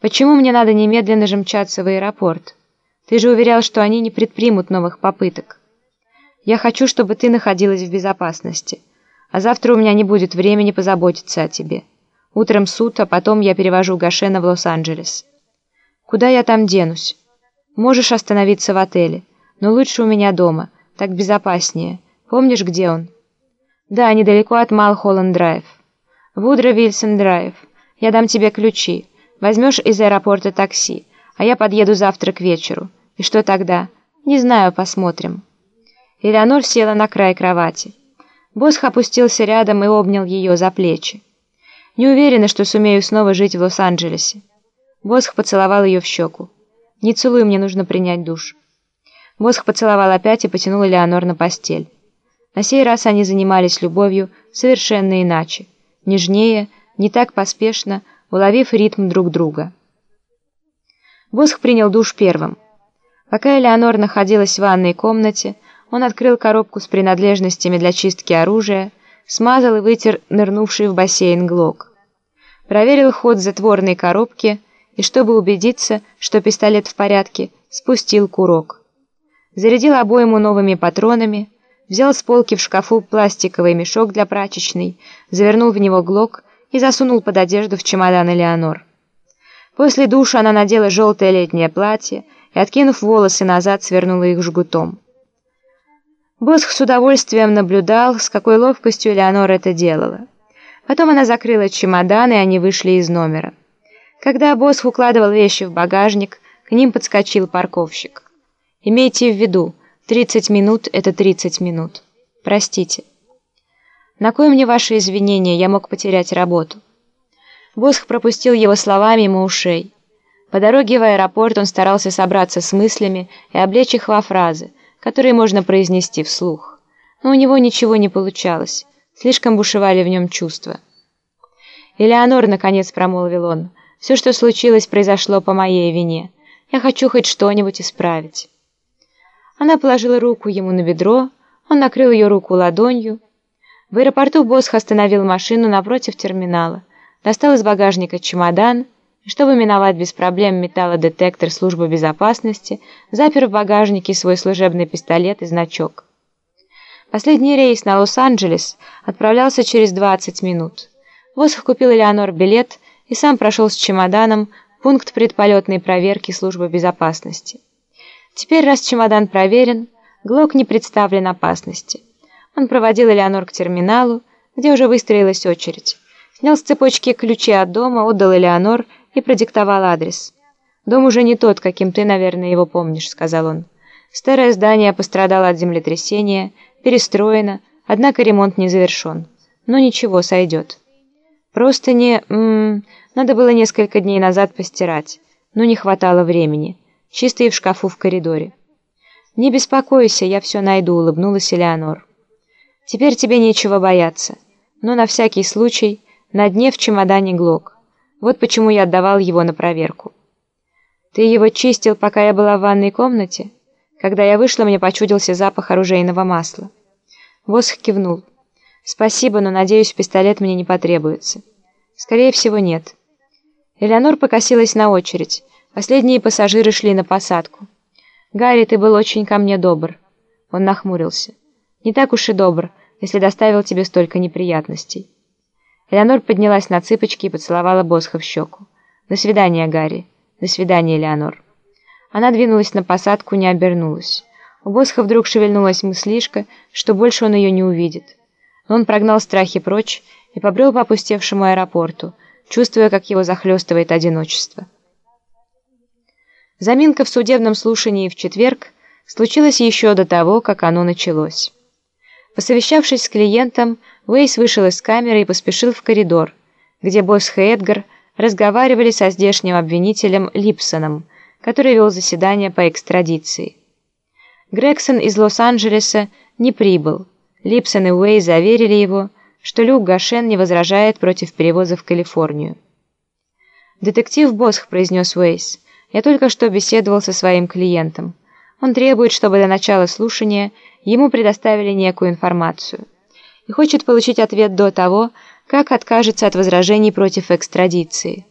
Почему мне надо немедленно же мчаться в аэропорт? Ты же уверял, что они не предпримут новых попыток. Я хочу, чтобы ты находилась в безопасности. А завтра у меня не будет времени позаботиться о тебе. Утром суд, а потом я перевожу Гашена в Лос-Анджелес. Куда я там денусь? Можешь остановиться в отеле, но лучше у меня дома, так безопаснее. Помнишь, где он? Да, недалеко от Малхолланд-Драйв. Вудро Вильсон-Драйв. Я дам тебе ключи. Возьмешь из аэропорта такси, а я подъеду завтра к вечеру. И что тогда? Не знаю, посмотрим. Элеонор села на край кровати. Босх опустился рядом и обнял ее за плечи. Не уверена, что сумею снова жить в Лос-Анджелесе. Босх поцеловал ее в щеку. «Не целуй, мне нужно принять душ». Босх поцеловал опять и потянул Элеонор на постель. На сей раз они занимались любовью совершенно иначе. Нежнее, не так поспешно, уловив ритм друг друга. Босх принял душ первым. Пока Элеонор находилась в ванной комнате, он открыл коробку с принадлежностями для чистки оружия, смазал и вытер нырнувший в бассейн глок. Проверил ход затворной коробки и, чтобы убедиться, что пистолет в порядке, спустил курок. Зарядил обойму новыми патронами, взял с полки в шкафу пластиковый мешок для прачечной, завернул в него глок и засунул под одежду в чемодан Элеонор. После душа она надела желтое летнее платье и, откинув волосы назад, свернула их жгутом. Босх с удовольствием наблюдал, с какой ловкостью Элеонора это делала. Потом она закрыла чемодан, и они вышли из номера. Когда Босх укладывал вещи в багажник, к ним подскочил парковщик. «Имейте в виду, 30 минут — это 30 минут. Простите». «На кое мне ваши извинения? Я мог потерять работу». Босх пропустил его слова мимо ушей. По дороге в аэропорт он старался собраться с мыслями и облечь их во фразы, которые можно произнести вслух. Но у него ничего не получалось, слишком бушевали в нем чувства. «Элеонор», — наконец промолвил он, — «все, что случилось, произошло по моей вине. Я хочу хоть что-нибудь исправить». Она положила руку ему на бедро, он накрыл ее руку ладонью, в аэропорту Босх остановил машину напротив терминала, достал из багажника чемодан и, чтобы миновать без проблем металлодетектор службы безопасности, запер в багажнике свой служебный пистолет и значок. Последний рейс на Лос-Анджелес отправлялся через 20 минут. Босх купил Элеонор билет и сам прошел с чемоданом пункт предполетной проверки службы безопасности. Теперь, раз чемодан проверен, Глок не представлен опасности. Он проводил Элеонор к терминалу, где уже выстроилась очередь. Снял с цепочки ключи от дома, отдал Элеонор и продиктовал адрес. «Дом уже не тот, каким ты, наверное, его помнишь», — сказал он. «Старое здание пострадало от землетрясения, перестроено, однако ремонт не завершен. Но ничего, сойдет. Просто не... М -м, надо было несколько дней назад постирать, но не хватало времени. Чистые в шкафу в коридоре». «Не беспокойся, я все найду», — улыбнулась Элеонор. Теперь тебе нечего бояться. Но на всякий случай на дне в чемодане Глок. Вот почему я отдавал его на проверку. Ты его чистил, пока я была в ванной комнате? Когда я вышла, мне почудился запах оружейного масла. Восх кивнул. Спасибо, но, надеюсь, пистолет мне не потребуется. Скорее всего, нет. Элеонор покосилась на очередь. Последние пассажиры шли на посадку. «Гарри, ты был очень ко мне добр». Он нахмурился. «Не так уж и добр, если доставил тебе столько неприятностей». Элеонор поднялась на цыпочки и поцеловала Босха в щеку. «До свидания, Гарри. До свидания, Элеонор». Она двинулась на посадку, не обернулась. У Босха вдруг шевельнулась мыслишка, что больше он ее не увидит. Но он прогнал страхи прочь и побрел по опустевшему аэропорту, чувствуя, как его захлестывает одиночество. Заминка в судебном слушании в четверг случилась еще до того, как оно началось. Посовещавшись с клиентом, Уэйс вышел из камеры и поспешил в коридор, где Босх и Эдгар разговаривали со здешним обвинителем Липсоном, который вел заседание по экстрадиции. Грегсон из Лос-Анджелеса не прибыл. Липсон и Уэйс заверили его, что Люк Гашен не возражает против перевоза в Калифорнию. «Детектив Босх», — произнес Уэйс, — «я только что беседовал со своим клиентом. Он требует, чтобы до начала слушания ему предоставили некую информацию и хочет получить ответ до того, как откажется от возражений против экстрадиции.